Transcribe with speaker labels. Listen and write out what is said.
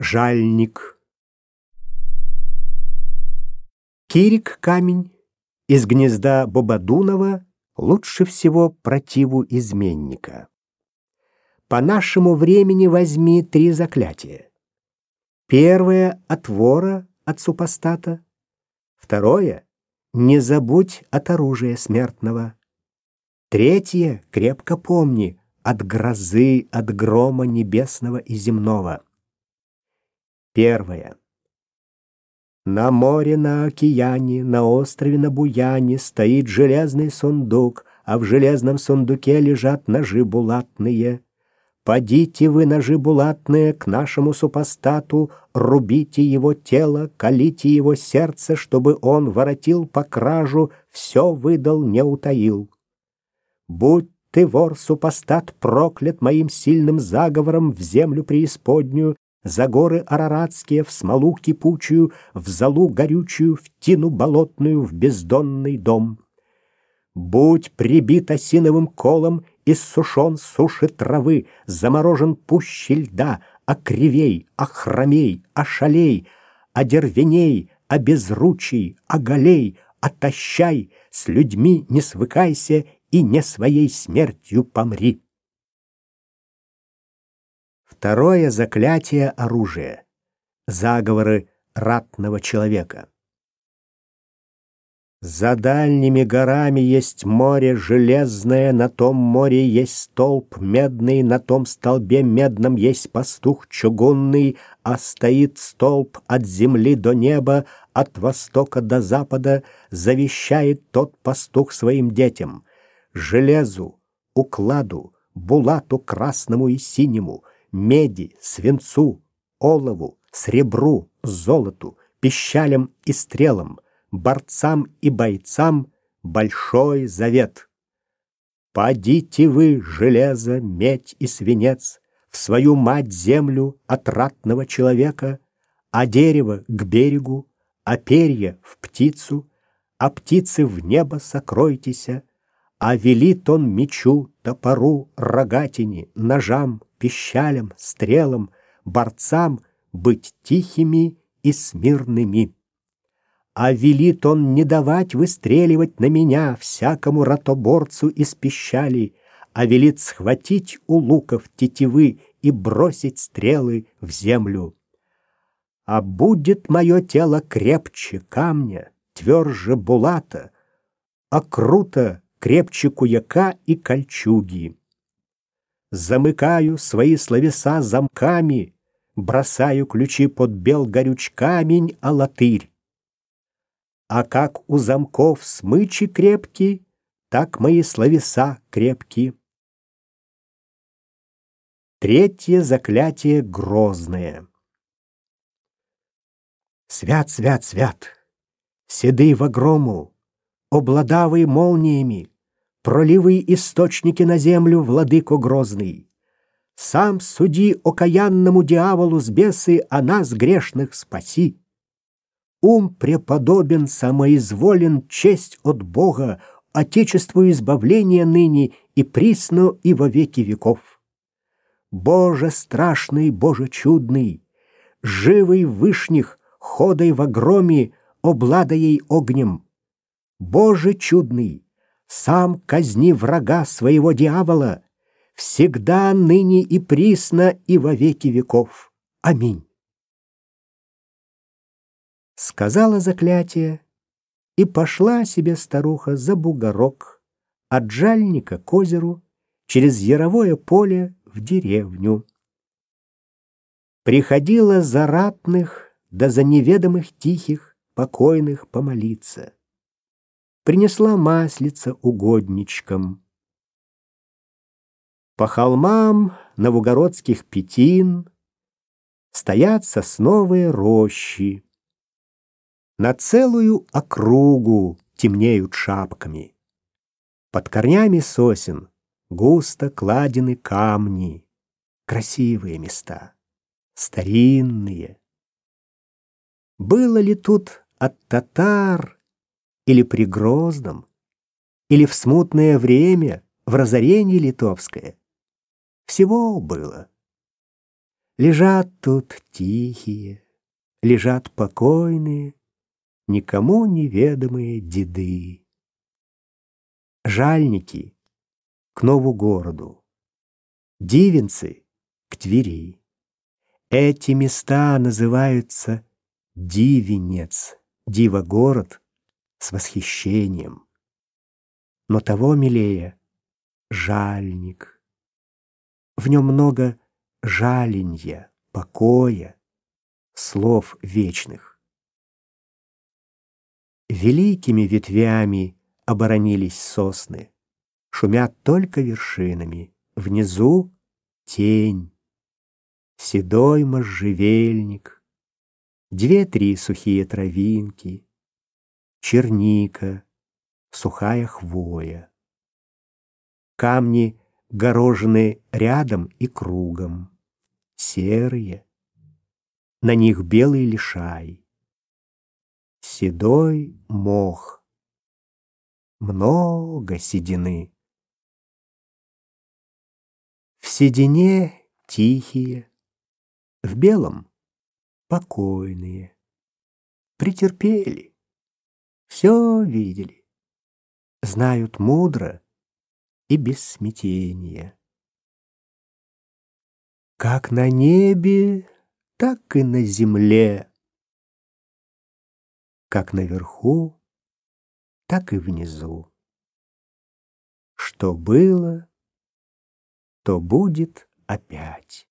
Speaker 1: Жальник. Кирик камень из гнезда Бобадунова лучше всего противу изменника. По нашему времени возьми три заклятия. Первое — от вора, от супостата. Второе — не забудь от оружия смертного. Третье — крепко помни, от грозы, от грома небесного и земного. Первое. На море, на океане, на острове, на буяне стоит железный сундук, а в железном сундуке лежат ножи булатные. Подите вы, ножи булатные, к нашему супостату, рубите его тело, колите его сердце, чтобы он воротил по кражу, все выдал, не утаил. Будь ты, вор, супостат, проклят моим сильным заговором в землю преисподнюю, за горы араратские, в смолу кипучую, в залу горючую, в тину болотную, в бездонный дом. Будь прибит осиновым колом, иссушен суши травы, заморожен пуще льда, окривей, охромей, ошалей, одервеней, обезручий, оголей, отощай, с людьми не свыкайся и не своей смертью помри. Второе заклятие оружия. Заговоры ратного человека. За дальними горами есть море железное, на том море есть столб медный, на том столбе медном есть пастух чугунный, а стоит столб от земли до неба, от востока до запада, завещает тот пастух своим детям железу, укладу, булату красному и синему, меди, свинцу, олову, сребру, золоту, пищалям и стрелам, борцам и бойцам большой завет. Падите вы, железо, медь и свинец, в свою мать-землю от ратного человека, а дерево к берегу, а перья в птицу, а птицы в небо сокройтеся, а велит он мечу, топору, рогатине, ножам, пищалям, стрелам, борцам быть тихими и смирными. А велит он не давать выстреливать на меня всякому ратоборцу из пищали, а велит схватить у луков тетивы и бросить стрелы в землю. А будет мое тело крепче камня, тверже булата, а круто крепче куяка и кольчуги. Замыкаю свои словеса замками, бросаю ключи под бел горюч камень, а латырь. А как у замков смычи крепки, так мои словеса крепки. Третье заклятие грозное. Свят, свят, свят, седый в огрому, обладавый молниями, проливы источники на землю, владыко грозный. Сам суди окаянному дьяволу с бесы, а нас, грешных, спаси. Ум преподобен, самоизволен, честь от Бога, Отечеству избавления ныне и присно и во веки веков. Боже страшный, Боже чудный, живый вышних, ходой в огроме, облада ей огнем, Боже чудный, сам казни врага своего дьявола, всегда, ныне и присно, и во веки веков. Аминь. Сказала заклятие, и пошла себе старуха за бугорок, от жальника к озеру, через яровое поле в деревню. Приходила за ратных да за неведомых тихих, покойных помолиться принесла маслица угодничкам. По холмам новогородских пятин стоят сосновые рощи. На целую округу темнеют шапками. Под корнями сосен густо кладены камни. Красивые места, старинные. Было ли тут от татар или при Грозном, или в смутное время, в разорении литовское. Всего было. Лежат тут тихие, лежат покойные, никому неведомые деды. Жальники к нову городу, дивенцы к Твери. Эти места называются Дивенец, Дива-город с восхищением. Но того милее жальник. В нем много жаленья, покоя, слов вечных. Великими ветвями оборонились сосны, шумят только вершинами, внизу тень, седой можжевельник, две-три сухие травинки, черника, сухая хвоя. Камни горожены рядом и кругом, серые, на них белый лишай, седой мох, много седины. В седине тихие, в белом покойные, претерпели, все видели, знают мудро и без смятения. Как на небе, так и на земле, как наверху, так и внизу. Что было, то будет опять.